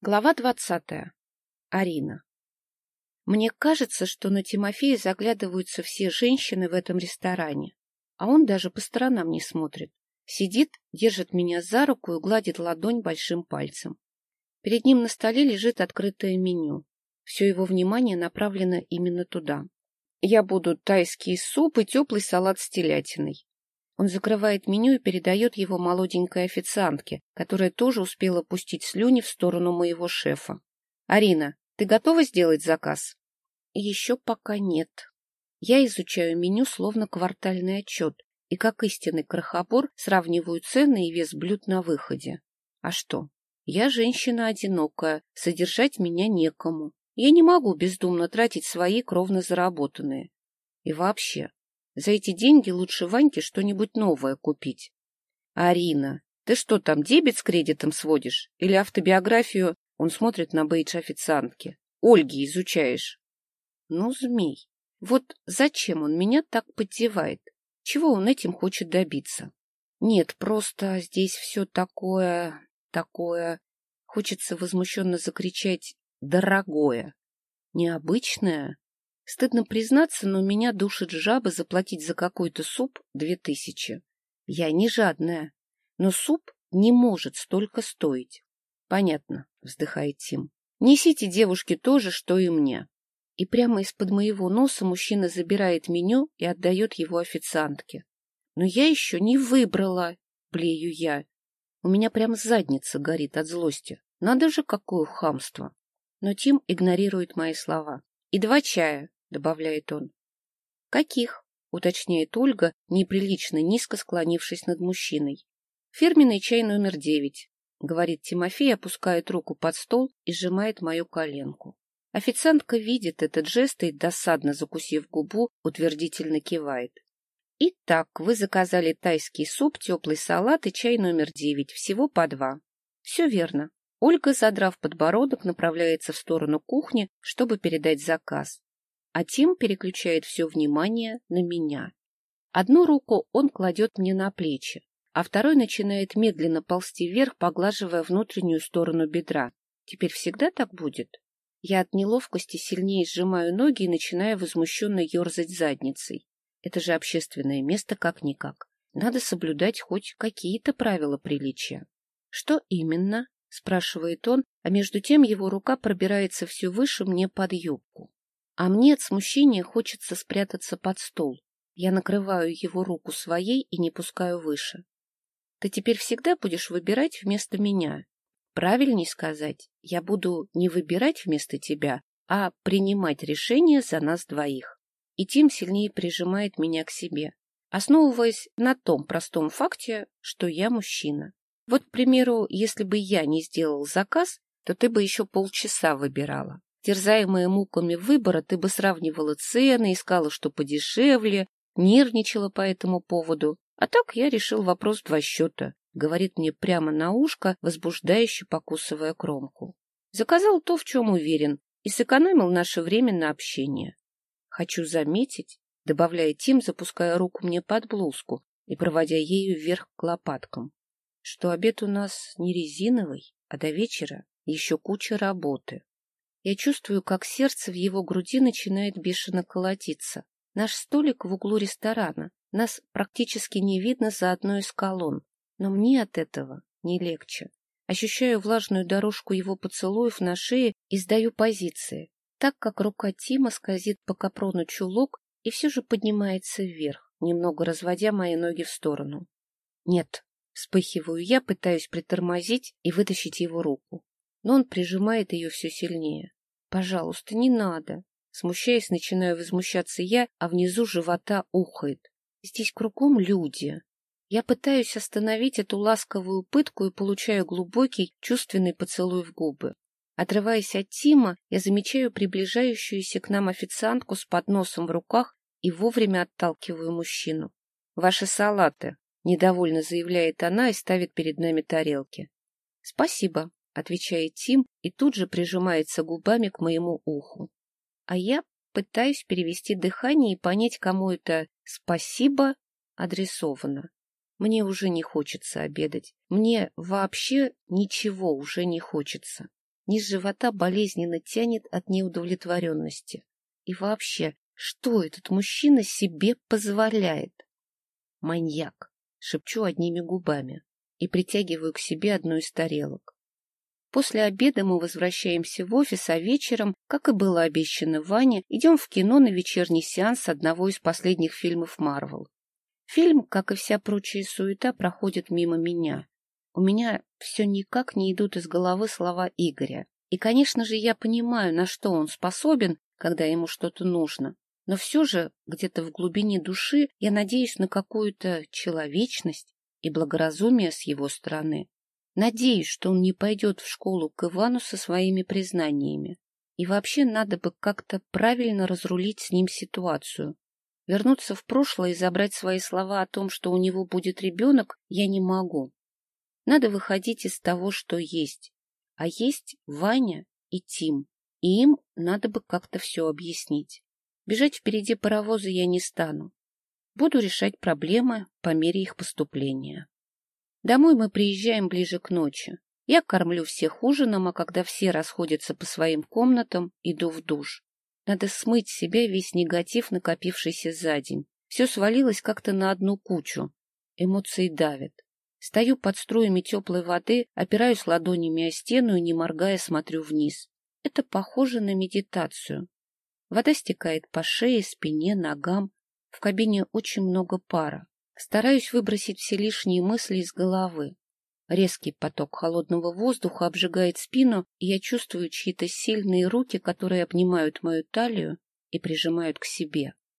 Глава двадцатая. Арина. Мне кажется, что на Тимофея заглядываются все женщины в этом ресторане, а он даже по сторонам не смотрит. Сидит, держит меня за руку и гладит ладонь большим пальцем. Перед ним на столе лежит открытое меню. Все его внимание направлено именно туда. Я буду тайский суп и теплый салат с телятиной. Он закрывает меню и передает его молоденькой официантке, которая тоже успела пустить слюни в сторону моего шефа. — Арина, ты готова сделать заказ? — Еще пока нет. Я изучаю меню словно квартальный отчет и, как истинный крохобор, сравниваю цены и вес блюд на выходе. А что? Я женщина одинокая, содержать меня некому. Я не могу бездумно тратить свои кровно заработанные. И вообще, за эти деньги лучше Ваньке что-нибудь новое купить. Арина, ты что там, дебет с кредитом сводишь? Или автобиографию? Он смотрит на бейдж официантки. Ольги изучаешь. Ну, змей. Вот зачем он меня так поддевает? Чего он этим хочет добиться? Нет, просто здесь все такое... такое... Хочется возмущенно закричать «дорогое». Необычное, Стыдно признаться, но меня душит жаба заплатить за какой-то суп две тысячи. Я не жадная, но суп не может столько стоить. Понятно, вздыхает Тим. Несите девушке то же, что и мне. И прямо из-под моего носа мужчина забирает меню и отдает его официантке. Но я еще не выбрала, блею я. У меня прям задница горит от злости. Надо же, какое хамство. Но Тим игнорирует мои слова. И два чая, — добавляет он. — Каких? — уточняет Ольга, неприлично низко склонившись над мужчиной. — Фирменный чай номер девять, — говорит Тимофей, опускает руку под стол и сжимает мою коленку. Официантка видит этот жест и, досадно закусив губу, утвердительно кивает. — Итак, вы заказали тайский суп, теплый салат и чай номер девять, всего по два. — Все верно. Ольга, задрав подбородок, направляется в сторону кухни, чтобы передать заказ а Тим переключает все внимание на меня. Одну руку он кладет мне на плечи, а второй начинает медленно ползти вверх, поглаживая внутреннюю сторону бедра. Теперь всегда так будет? Я от неловкости сильнее сжимаю ноги и начинаю возмущенно ерзать задницей. Это же общественное место как-никак. Надо соблюдать хоть какие-то правила приличия. — Что именно? — спрашивает он, а между тем его рука пробирается все выше мне под юбку. А мне от смущения хочется спрятаться под стол. Я накрываю его руку своей и не пускаю выше. Ты теперь всегда будешь выбирать вместо меня. Правильней сказать, я буду не выбирать вместо тебя, а принимать решения за нас двоих. И Тим сильнее прижимает меня к себе, основываясь на том простом факте, что я мужчина. Вот, к примеру, если бы я не сделал заказ, то ты бы еще полчаса выбирала. Терзаемая муками выбора, ты бы сравнивала цены, искала, что подешевле, нервничала по этому поводу. А так я решил вопрос два счета, говорит мне прямо на ушко, возбуждающе покусывая кромку. Заказал то, в чем уверен, и сэкономил наше время на общение. Хочу заметить, добавляет Тим, запуская руку мне под блузку и проводя ею вверх к лопаткам, что обед у нас не резиновый, а до вечера еще куча работы. Я чувствую, как сердце в его груди начинает бешено колотиться. Наш столик в углу ресторана. Нас практически не видно за одной из колонн. Но мне от этого не легче. Ощущаю влажную дорожку его поцелуев на шее и сдаю позиции, так как рука Тима скользит по капрону чулок и все же поднимается вверх, немного разводя мои ноги в сторону. Нет, вспыхиваю я, пытаюсь притормозить и вытащить его руку, но он прижимает ее все сильнее. Пожалуйста, не надо. Смущаясь, начинаю возмущаться я, а внизу живота ухает. Здесь кругом люди. Я пытаюсь остановить эту ласковую пытку и получаю глубокий, чувственный поцелуй в губы. Отрываясь от Тима, я замечаю приближающуюся к нам официантку с подносом в руках и вовремя отталкиваю мужчину. «Ваши салаты», — недовольно заявляет она и ставит перед нами тарелки. «Спасибо», отвечает Тим и тут же прижимается губами к моему уху. А я пытаюсь перевести дыхание и понять, кому это «спасибо» адресовано. Мне уже не хочется обедать. Мне вообще ничего уже не хочется. Низ живота болезненно тянет от неудовлетворенности. И вообще, что этот мужчина себе позволяет? Маньяк, шепчу одними губами и притягиваю к себе одну из тарелок. После обеда мы возвращаемся в офис, а вечером, как и было обещано Ване, идем в кино на вечерний сеанс одного из последних фильмов Марвел. Фильм, как и вся прочая суета, проходит мимо меня. У меня все никак не идут из головы слова Игоря. И, конечно же, я понимаю, на что он способен, когда ему что-то нужно. Но все же, где-то в глубине души, я надеюсь на какую-то человечность и благоразумие с его стороны. Надеюсь, что он не пойдет в школу к Ивану со своими признаниями. И вообще надо бы как-то правильно разрулить с ним ситуацию. Вернуться в прошлое и забрать свои слова о том, что у него будет ребенок, я не могу. Надо выходить из того, что есть. А есть Ваня и Тим. И им надо бы как-то все объяснить. Бежать впереди паровоза я не стану. Буду решать проблемы по мере их поступления. Домой мы приезжаем ближе к ночи. Я кормлю всех ужином, а когда все расходятся по своим комнатам, иду в душ. Надо смыть с себя весь негатив, накопившийся за день. Все свалилось как-то на одну кучу. Эмоции давят. Стою под струями теплой воды, опираюсь ладонями о стену и, не моргая, смотрю вниз. Это похоже на медитацию. Вода стекает по шее, спине, ногам. В кабине очень много пара. Стараюсь выбросить все лишние мысли из головы. Резкий поток холодного воздуха обжигает спину, и я чувствую чьи-то сильные руки, которые обнимают мою талию и прижимают к себе.